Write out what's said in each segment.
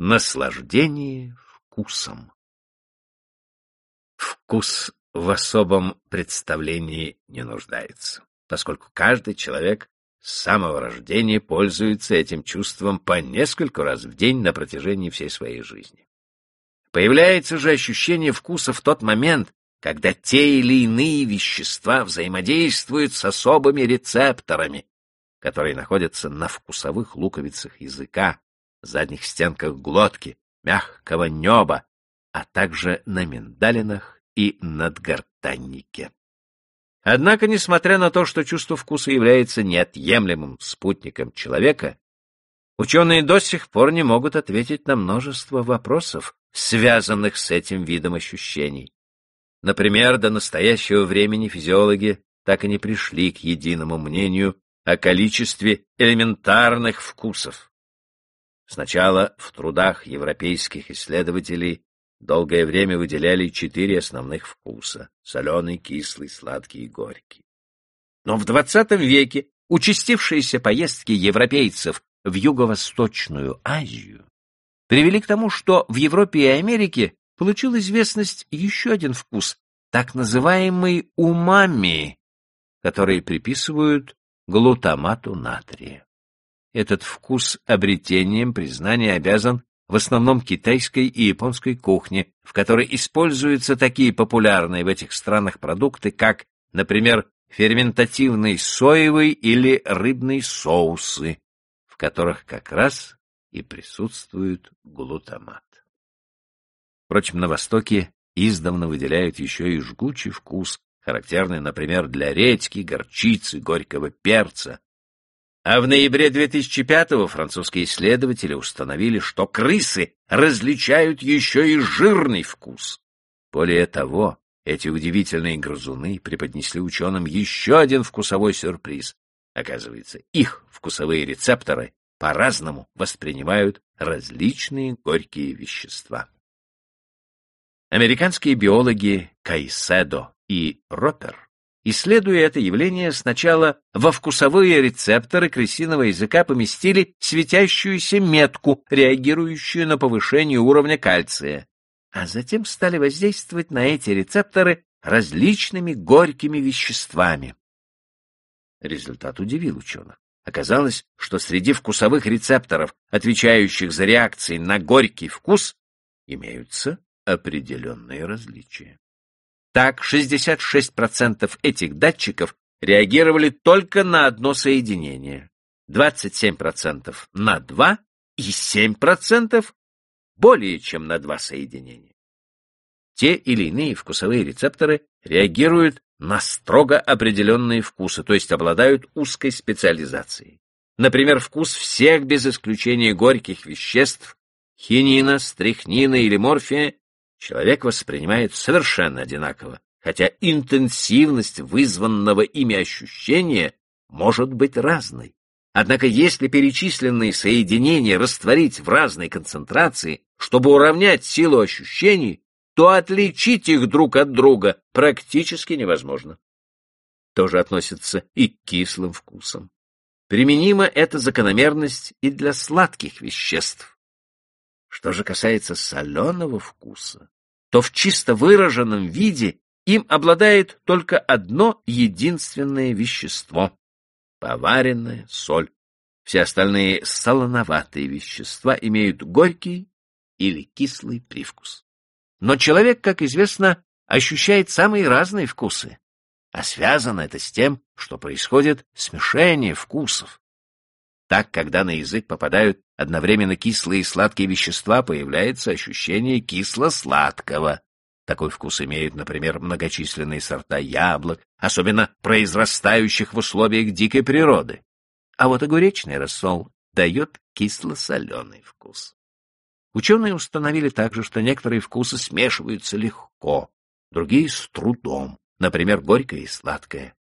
Наслаждение вкусом. Вкус в особом представлении не нуждается, поскольку каждый человек с самого рождения пользуется этим чувством по нескольку раз в день на протяжении всей своей жизни. Появляется же ощущение вкуса в тот момент, когда те или иные вещества взаимодействуют с особыми рецепторами, которые находятся на вкусовых луковицах языка, задних стенках глотки, мягкого неба, а также на миндалинах и надгортаннике. Однако, несмотря на то, что чувство вкуса является неотъемлемым спутником человека, ученые до сих пор не могут ответить на множество вопросов, связанных с этим видом ощущений. Например, до настоящего времени физиологи так и не пришли к единому мнению о количестве элементарных вкусов. Сначала в трудах европейских исследователей долгое время выделяли четыре основных вкуса — соленый, кислый, сладкий и горький. Но в XX веке участившиеся поездки европейцев в Юго-Восточную Азию привели к тому, что в Европе и Америке получил известность еще один вкус, так называемый умами, который приписывают глутамату натрия. Этот вкус обретением признания обязан в основном китайской и японской кухне, в которой используются такие популярные в этих странах продукты, как, например, ферментативный соевый или рыбный соусы, в которых как раз и присутствует глутамат. Впрочем, на Востоке издавна выделяют еще и жгучий вкус, характерный, например, для редьки, горчицы, горького перца. А в ноябре 2005-го французские исследователи установили, что крысы различают еще и жирный вкус. Более того, эти удивительные грызуны преподнесли ученым еще один вкусовой сюрприз. Оказывается, их вкусовые рецепторы по-разному воспринимают различные горькие вещества. Американские биологи Кайседо и Ропер, исследуя это явление, сначала во вкусовые рецепторы крысиного языка поместили светящуюся метку, реагирующую на повышение уровня кальция, а затем стали воздействовать на эти рецепторы различными горькими веществами. Результат удивил ученых. Оказалось, что среди вкусовых рецепторов, отвечающих за реакции на горький вкус, имеются определенные различия. Так, 66% этих датчиков реагировали только на одно соединение, 27% на два и 7% более чем на два соединения. Те или иные вкусовые рецепторы реагируют на строго определенные вкусы, то есть обладают узкой специализацией. Например, вкус всех без исключения горьких веществ, хинина, стрихнина или морфия, человек воспринимает совершенно одинаково, хотя интенсивность вызванного ими ощущения может быть разной. Однако если перечисленные соединения растворить в разной концентрации, чтобы уравнять силу ощущений, то отличить их друг от друга практически невозможно. Тоже относится и к кислым вкусам. Применима эта закономерность и для сладких веществ. Что же касается соленого вкуса, то в чисто выраженном виде им обладает только одно единственное вещество — поваренная соль. Все остальные солоноватые вещества имеют горький или кислый привкус. Но человек, как известно, ощущает самые разные вкусы, а связано это с тем, что происходит смешение вкусов. Так, когда на язык попадают одновременно кислые и сладкие вещества, появляется ощущение кисло-сладкого. Такой вкус имеют, например, многочисленные сорта яблок, особенно произрастающих в условиях дикой природы. А вот огуречный рассол дает кисло-соленый вкус. Ученые установили также, что некоторые вкусы смешиваются легко, другие — с трудом, например, горькое и сладкое.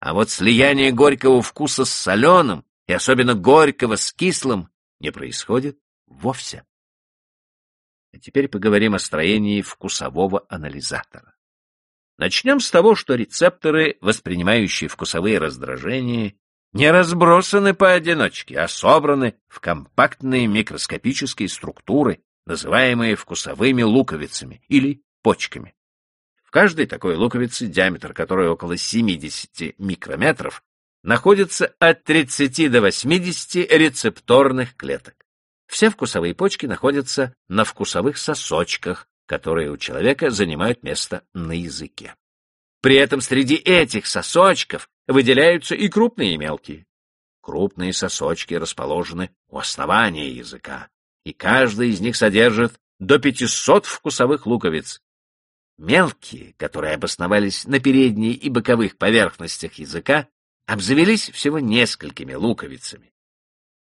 А вот слияние горького вкуса с соленым и особенно горького с кислым, не происходит вовсе. А теперь поговорим о строении вкусового анализатора. Начнем с того, что рецепторы, воспринимающие вкусовые раздражения, не разбросаны поодиночке, а собраны в компактные микроскопические структуры, называемые вкусовыми луковицами или почками. В каждой такой луковице, диаметр которой около 70 микрометров, находится от 30 до 80 рецепторных клеток. Все вкусовые почки находятся на вкусовых сосочках, которые у человека занимают место на языке. При этом среди этих сосочков выделяются и крупные, и мелкие. Крупные сосочки расположены у основания языка, и каждый из них содержит до 500 вкусовых луковиц. Мелкие, которые обосновались на передней и боковых поверхностях языка, обзавелись всего несколькими луковицами.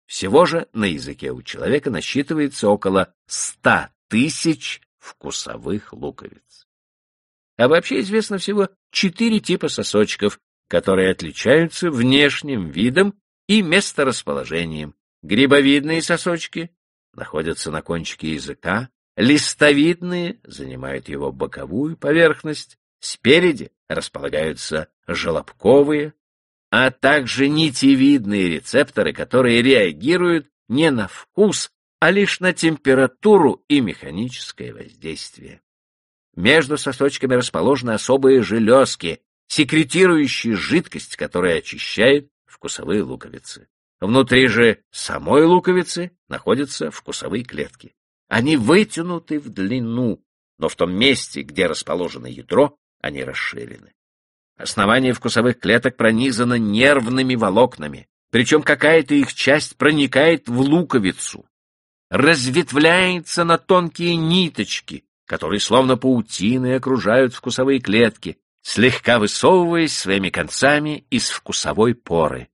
Всего же на языке у человека насчитывается около 100 тысяч вкусовых луковиц. А вообще известно всего четыре типа сосочков, которые отличаются внешним видом и месторасположением. Грибовидные сосочки находятся на кончике языка, листовидные занимают его боковую поверхность, спереди располагаются желобковые, а также нитевидные рецепторы, которые реагируют не на вкус, а лишь на температуру и механическое воздействие. Между сосочками расположены особые железки, секретирующие жидкость, которая очищает вкусовые луковицы. Внутри же самой луковицы находятся вкусовые клетки. Они вытянуты в длину, но в том месте, где расположено ядро, они расширены. Основание вкусовых клеток пронизано нервными волокнами, причем какая-то их часть проникает в луковицу, разветвляется на тонкие ниточки, которые словно паутины окружают вкусовые клетки, слегка высовываясь своими концами из вкусовой поры.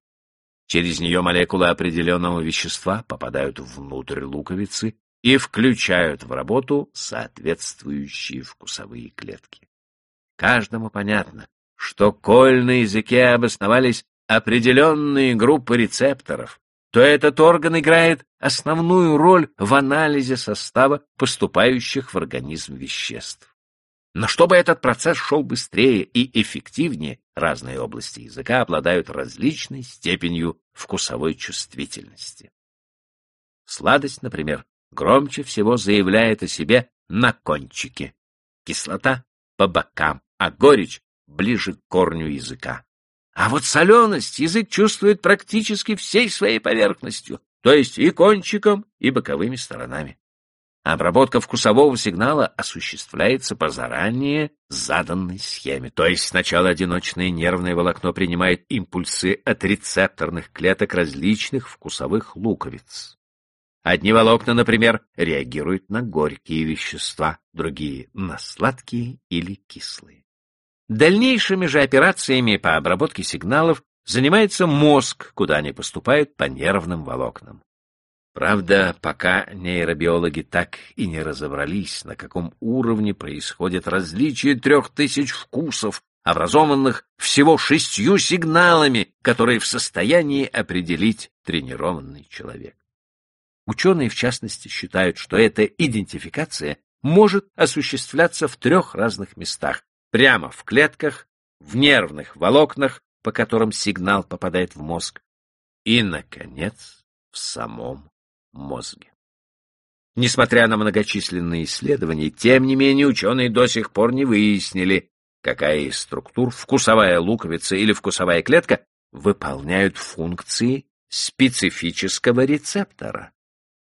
Через нее молекулы определенного вещества попадают внутрь луковицы и включают в работу соответствующие вкусовые клетки. Каждому понятно, что коль на языке обосновались определенные группы рецепторов, то этот орган играет основную роль в анализе состава поступающих в организм веществ. Но чтобы этот процесс шел быстрее и эффективнее, разные области языка обладают различной степенью вкусовой чувствительности. Сладость, например, громче всего заявляет о себе на кончике, кислота — по бокам, а горечь ближе к корню языка. А вот соленость язык чувствует практически всей своей поверхностью, то есть и кончиком, и боковыми сторонами. Обработка вкусового сигнала осуществляется по заранее заданной схеме, то есть сначала одиночное нервное волокно принимает импульсы от рецепторных клеток различных вкусовых луковиц. Одни волокна, например, реагируют на горькие вещества, другие — на сладкие или кислые. Дальнейшими же операциями по обработке сигналов занимается мозг, куда они поступают по нервным волокнам. Правда, пока нейробиологи так и не разобрались, на каком уровне происходит различие трех тысяч вкусов, образованных всего шестью сигналами, которые в состоянии определить тренированный человек. Ученые, в частности, считают, что эта идентификация может осуществляться в трех разных местах, прямо в клетках, в нервных волокнах, по которым сигнал попадает в мозг, и, наконец, в самом мозге. Несмотря на многочисленные исследования, тем не менее ученые до сих пор не выяснили, какая из структур, вкусовая луковица или вкусовая клетка, выполняют функции специфического рецептора.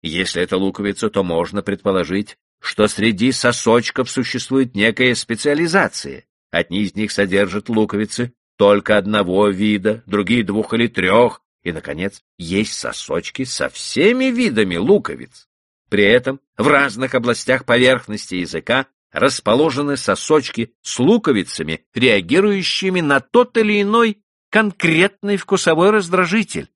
Если это луковица, то можно предположить, что среди сосочков существует некая специализация. Одни из них содержат луковицы только одного вида, другие двух или трех, и, наконец, есть сосочки со всеми видами луковиц. При этом в разных областях поверхности языка расположены сосочки с луковицами, реагирующими на тот или иной конкретный вкусовой раздражитель.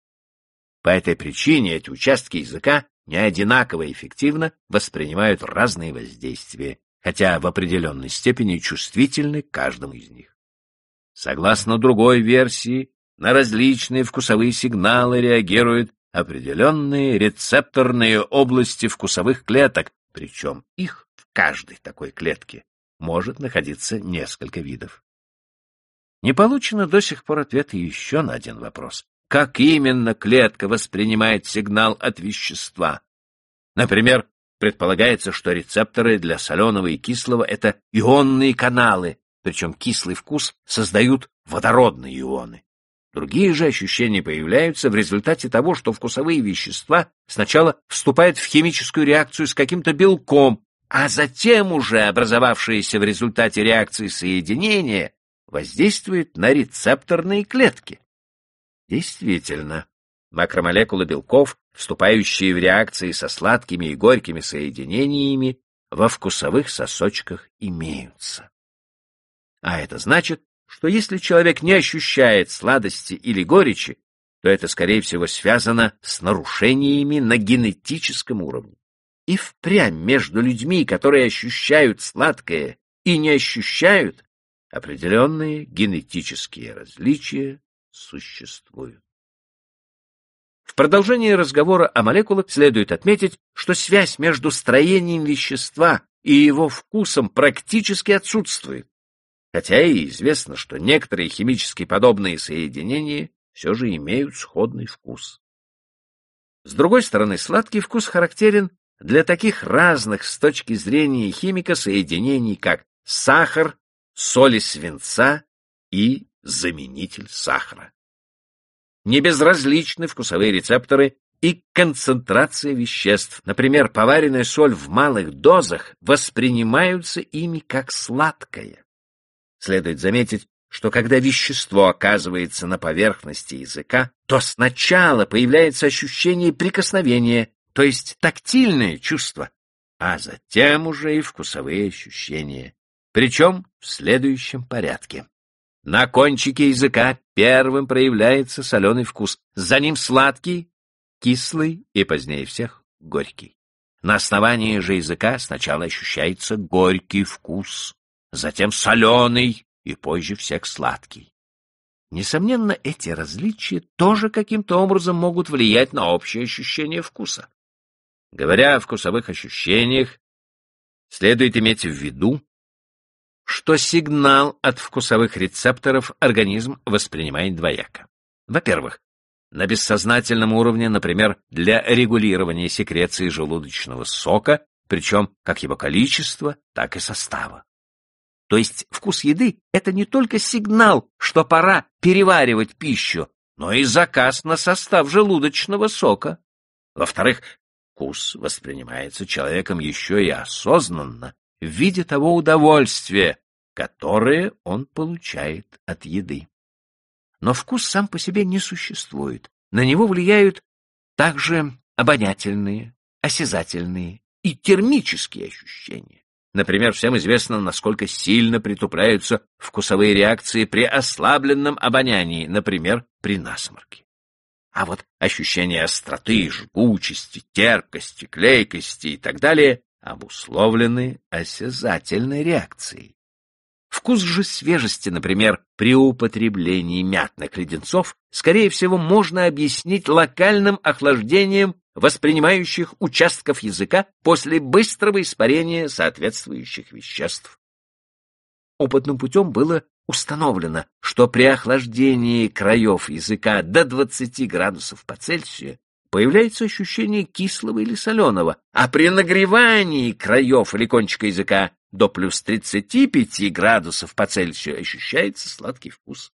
По этой причине эти участки языка не одинаково эффективно воспринимают разные воздействия, хотя в определенной степени чувствительны каждому из них. Согласно другой версии, на различные вкусовые сигналы реагируют определенные рецепторные области вкусовых клеток, причем их в каждой такой клетке может находиться несколько видов. Не получено до сих пор ответа еще на один вопрос. Как именно клетка воспринимает сигнал от вещества. Например, предполагается, что рецепторы для соленого и кислого — это ионные каналы, причем кислый вкус создают водородные ионы. Другие же ощущения появляются в результате того, что вкусовые вещества сначала вступают в химическую реакцию с каким-то белком, а затем уже образовавшиеся в результате реакции соединения воздействуют на рецепторные клетки. Действительно, макромолекулы белков, вступающие в реакции со сладкими и горькими соединениями, во вкусовых сосочках имеются. А это значит, что если человек не ощущает сладости или горечи, то это, скорее всего, связано с нарушениями на генетическом уровне. И впрямь между людьми, которые ощущают сладкое и не ощущают, определенные генетические различия существуют. В продолжении разговора о молекулах следует отметить, что связь между строением вещества и его вкусом практически отсутствует, хотя и известно, что некоторые химически подобные соединения все же имеют сходный вкус. С другой стороны, сладкий вкус характерен для таких разных с точки зрения химика соединений, как сахар, соли свинца и заменитель сахара. Небезразличны вкусовые рецепторы и концентрация веществ. Например, поваренная соль в малых дозах воспринимаются ими как сладкое. Следует заметить, что когда вещество оказывается на поверхности языка, то сначала появляется ощущение прикосновения, то есть тактильное чувство, а затем уже и вкусовые ощущения, причем в следующем порядке. На кончике языка первым проявляется соленый вкус, за ним сладкий, кислый и позднее всех горький. На основании же языка сначала ощущается горький вкус, затем соленый и позже всех сладкий. Несомненно, эти различия тоже каким-то образом могут влиять на общее ощущение вкуса. Говоря о вкусовых ощущениях, следует иметь в виду, что сигнал от вкусовых рецепторов организм воспринимает двояко. Во-первых, на бессознательном уровне, например, для регулирования секреции желудочного сока, причем как его количества, так и состава. То есть вкус еды — это не только сигнал, что пора переваривать пищу, но и заказ на состав желудочного сока. Во-вторых, вкус воспринимается человеком еще и осознанно, в виде того удовольствия, которое он получает от еды. Но вкус сам по себе не существует. На него влияют также обонятельные, осязательные и термические ощущения. Например, всем известно, насколько сильно притупляются вкусовые реакции при ослабленном обонянии, например, при насморке. А вот ощущение остроты, жгучести, терпкости, клейкости и так далее обусловлены осязательной реакцией. Вкус же свежести, например, при употреблении мятных леденцов, скорее всего, можно объяснить локальным охлаждением воспринимающих участков языка после быстрого испарения соответствующих веществ. Опытным путем было установлено, что при охлаждении краев языка до 20 градусов по Цельсию появляется ощущение кислого или соленого, а при нагревании краев или кончика языка до плюс 35 градусов по Цельсию ощущается сладкий вкус.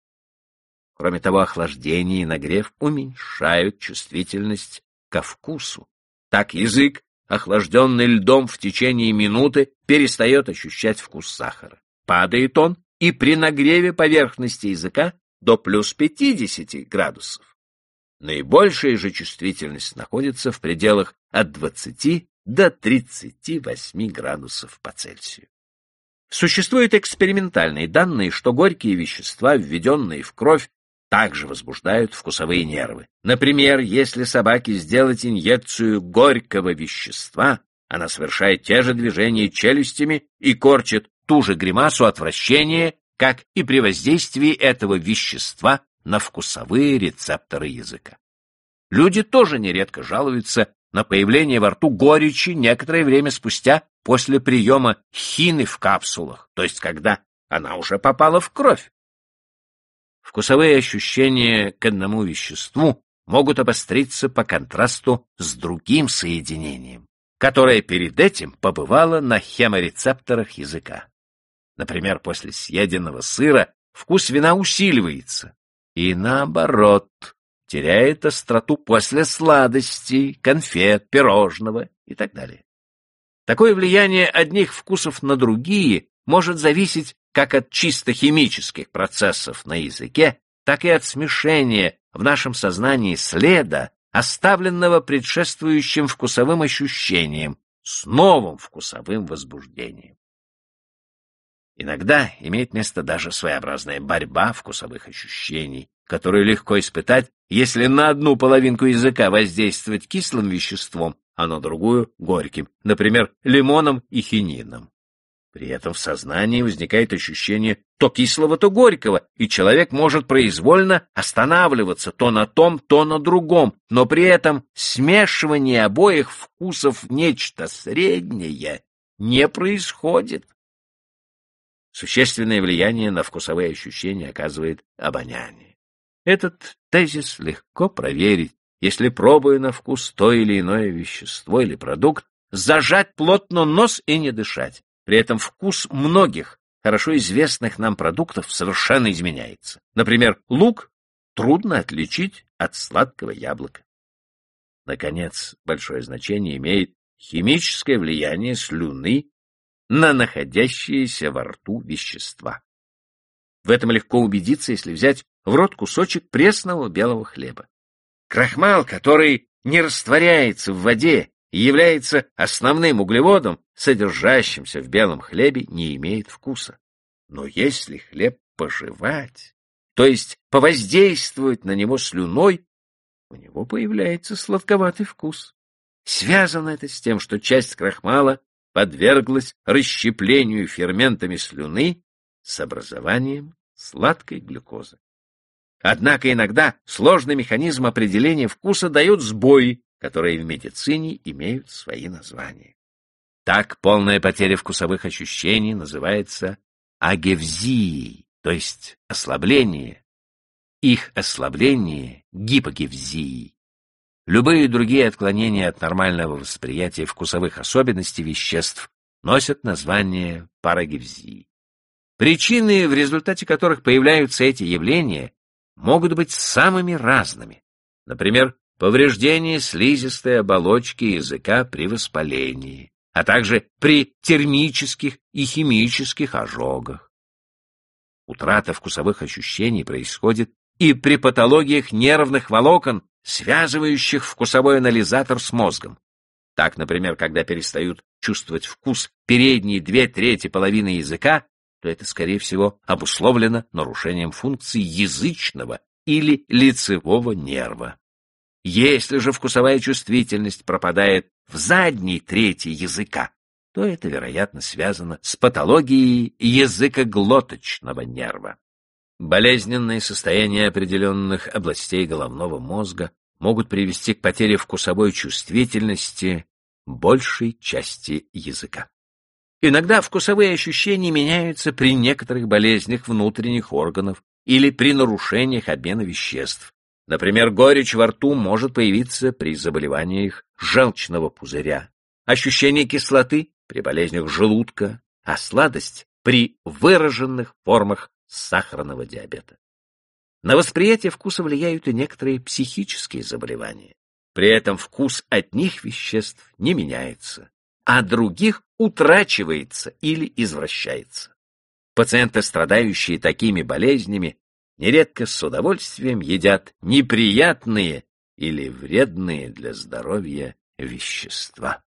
Кроме того, охлаждение и нагрев уменьшают чувствительность ко вкусу. Так язык, охлажденный льдом в течение минуты, перестает ощущать вкус сахара. Падает он и при нагреве поверхности языка до плюс 50 градусов. Наибольшая же чувствительность находится в пределах от 20 до 38 градусов по Цельсию. Существуют экспериментальные данные, что горькие вещества, введенные в кровь, также возбуждают вкусовые нервы. Например, если собаке сделать инъекцию горького вещества, она совершает те же движения челюстями и корчит ту же гримасу отвращения, как и при воздействии этого вещества на вкусовые рецепторы языка. Люди тоже нередко жалуются на появление во рту горечи некоторое время спустя после приема хины в капсулах, то есть когда она уже попала в кровь. вкусовые ощущения к одному веществу могут обостриться по контрасту с другим соединением, которое перед этим побывало на хеморецепторах языка. Например, после съеденного сыра вкус вина усиливается, и наоборот, теряет остроту после сладостей, конфет, пирожного и так далее. Такое влияние одних вкусов на другие может зависеть как от чисто химических процессов на языке, так и от смешения в нашем сознании следа, оставленного предшествующим вкусовым ощущением, с новым вкусовым возбуждением. Иногда имеет место даже своеобразная борьба вкусовых ощущений, которую легко испытать, если на одну половинку языка воздействовать кислым веществом, а на другую — горьким, например, лимоном и хинином. При этом в сознании возникает ощущение то кислого, то горького, и человек может произвольно останавливаться то на том, то на другом, но при этом смешивание обоих вкусов нечто среднее не происходит. Существенное влияние на вкусовые ощущения оказывает обоняние. Этот тезис легко проверить, если, пробуя на вкус то или иное вещество или продукт, зажать плотно нос и не дышать. При этом вкус многих хорошо известных нам продуктов совершенно изменяется. Например, лук трудно отличить от сладкого яблока. Наконец, большое значение имеет химическое влияние слюны на находящиеся во рту вещества. В этом легко убедиться, если взять в рот кусочек пресного белого хлеба. Крахмал, который не растворяется в воде и является основным углеводом, содержащимся в белом хлебе, не имеет вкуса. Но если хлеб пожевать, то есть повоздействовать на него слюной, у него появляется сладковатый вкус. Связано это с тем, что часть крахмала подверглась расщеплению ферментами слюны с образованием сладкой глюкозы. Однако иногда сложный механизм определения вкуса дает сбои, которые в медицине имеют свои названия. Так полная потеря вкусовых ощущений называется агевзией, то есть ослабление. Их ослабление — гипогевзией. Любые другие отклонения от нормального восприятия вкусовых особенностей веществ носят название парагевзии. Причины, в результате которых появляются эти явления, могут быть самыми разными. Например, повреждение слизистой оболочки языка при воспалении, а также при термических и химических ожогах. Утрата вкусовых ощущений происходит и при патологиях нервных волокон, связывающих вкусовой анализатор с мозгом. Так, например, когда перестают чувствовать вкус передние две трети половины языка, то это, скорее всего, обусловлено нарушением функций язычного или лицевого нерва. Если же вкусовая чувствительность пропадает в задней трети языка, то это, вероятно, связано с патологией языкоглоточного нерва. Болезненные состояния определенных областей головного мозга могут привести к потере вкусовой чувствительности большей части языка. Иногда вкусовые ощущения меняются при некоторых болезнях внутренних органов или при нарушениях обмена веществ. Например, горечь во рту может появиться при заболеваниях желчного пузыря, ощущение кислоты при болезнях желудка, а сладость при выраженных формах сахарного диабета. На восприятие вкуса влияют и некоторые психические заболевания. При этом вкус одних веществ не меняется, а других утрачивается или извращается. Пациенты, страдающие такими болезнями, нередко с удовольствием едят неприятные или вредные для здоровья вещества.